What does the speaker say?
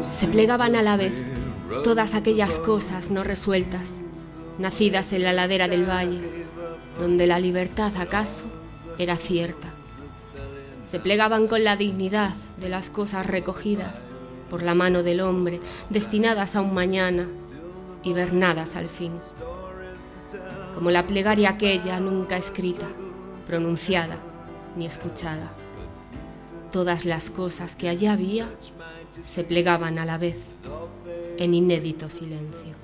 Se plegaban a la vez todas aquellas cosas no resueltas, nacidas en la ladera del valle, donde la libertad acaso era cierta. Se plegaban con la dignidad de las cosas recogidas por la mano del hombre, destinadas a un mañana, hibernadas al fin. Como la plegaria aquella nunca escrita, pronunciada ni escuchada. Todas las cosas que allí había se plegaban a la vez en inédito silencio.